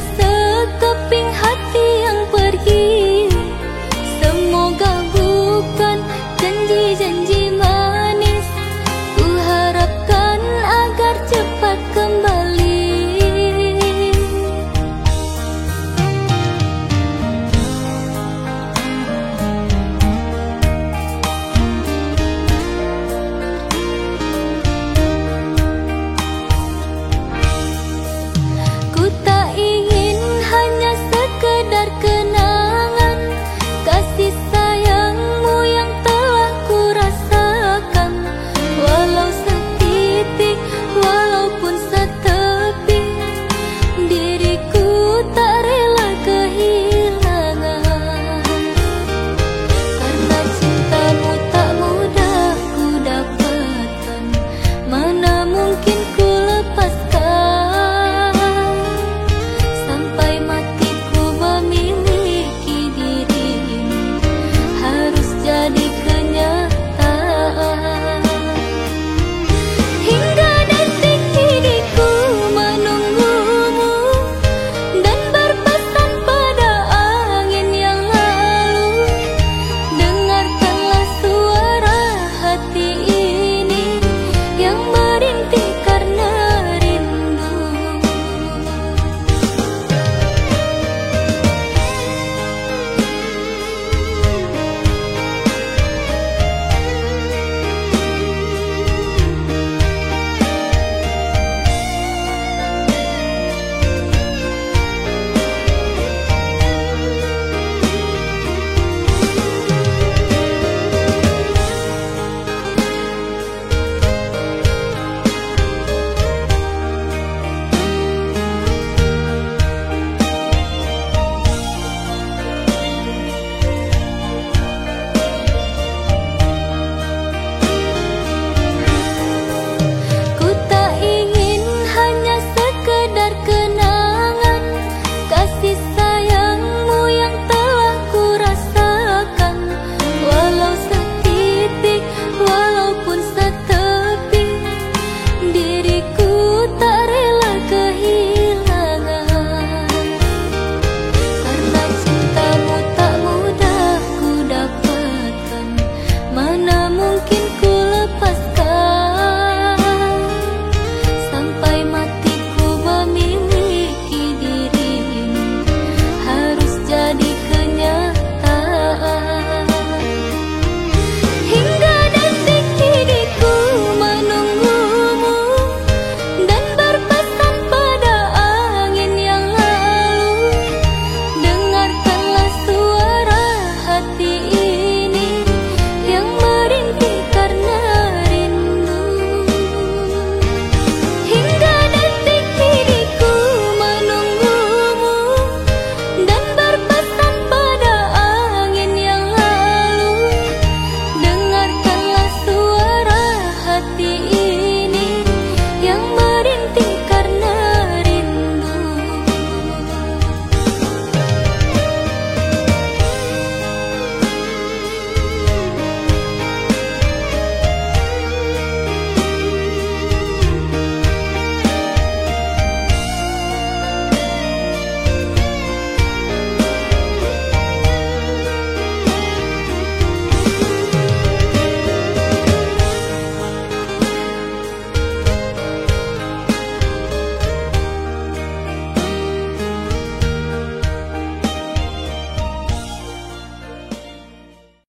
so